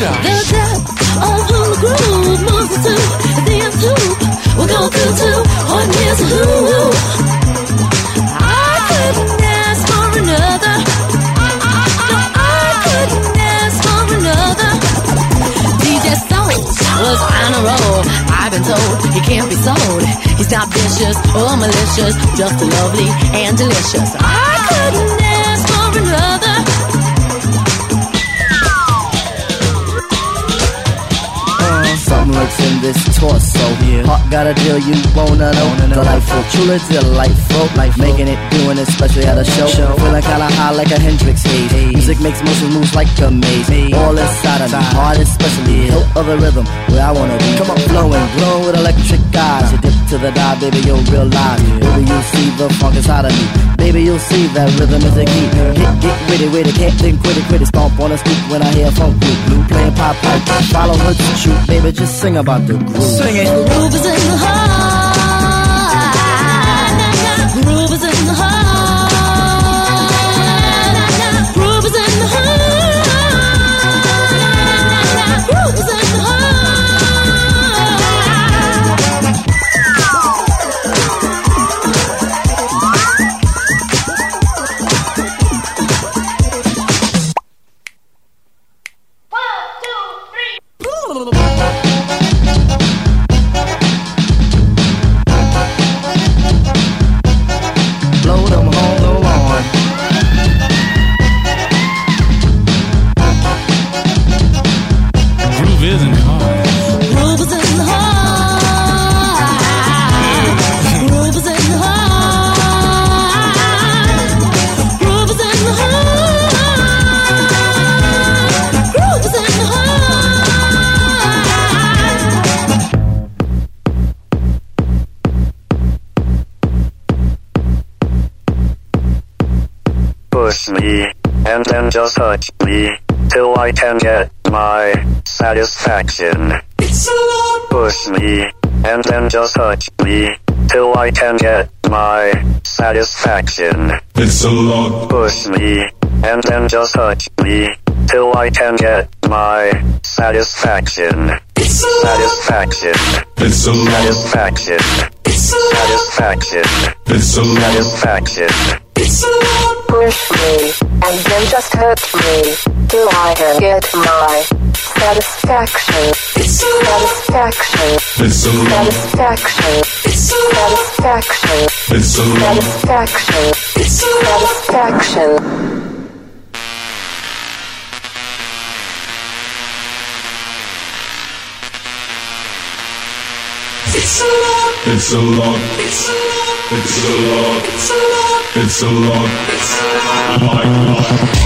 Watch. The depth of who the groove moves to is the end tube. We'll go through to on years who. I couldn't ask for another. No, I couldn't ask for another. DJ Soul was on a roll. I've been told he can't be sold. He's not vicious or malicious, just lovely and delicious. I couldn't ask for another. In this torso. Heart got a deal you wanna know. Delightful, truly delightful. Life making it, doing it, especially at a show. Feeling kinda high like a Hendrix haze. Music makes motion moves like a maze. All inside of me, heart especially. Of the rhythm, where I wanna be. Come on, flowing, glowing with electric eyes. You dip to the die, baby, you'll realize. Baby, you'll see the funk inside of me. Baby, you'll see that rhythm is the key. Get, get witty, witty, can't think, quit it, quit it. Stomp on the street when I hear funk blue. Blue playing pop pipe. Follow her to shoot, baby, just sing about the groove. Sing it. The Groove is in the heart. And then just touch me, till I can get my satisfaction. It's so push me, and then just touch me, till I can get my satisfaction. It's a lot. Push me, and then just touch me, till I can get my satisfaction. Satisfaction. It's a lot. Satisfaction. Satisfaction. It's a lot. Satisfaction. Push me, and then just hurt me, till I can get my satisfaction. Satisfaction. It's a lot. Satisfaction. Satisfaction. It's a lot. Satisfaction. Satisfaction. It's a lot. It's a lot. It's a lot. It's a lot. Oh my God.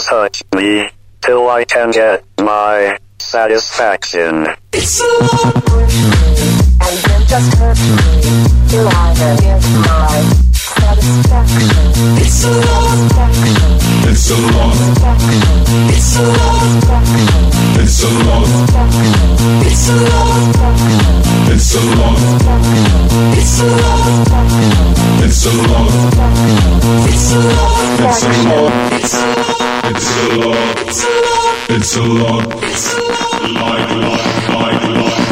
just touch me, till I can get my satisfaction. It's love! And you just hurt me, till I can get my satisfaction. It's love! It's love! It's love! It's love! It's love! It's a lot. It's a lot. It's a lot. It's a lot. It's a lot. It's a lot. It's a lot. It's a lot. It's a lot. Like, like, like, like.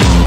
Thank